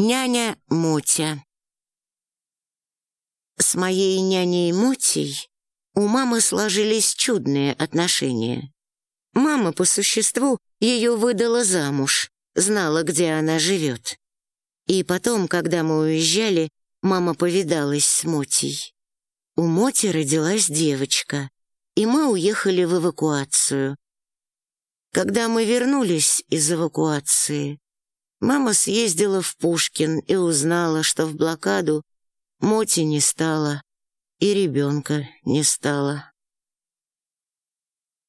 Няня Мотя С моей няней Мотей у мамы сложились чудные отношения. Мама, по существу, ее выдала замуж, знала, где она живет. И потом, когда мы уезжали, мама повидалась с Мотей. У Моти родилась девочка, и мы уехали в эвакуацию. Когда мы вернулись из эвакуации, Мама съездила в Пушкин и узнала, что в блокаду Моти не стало и ребенка не стало.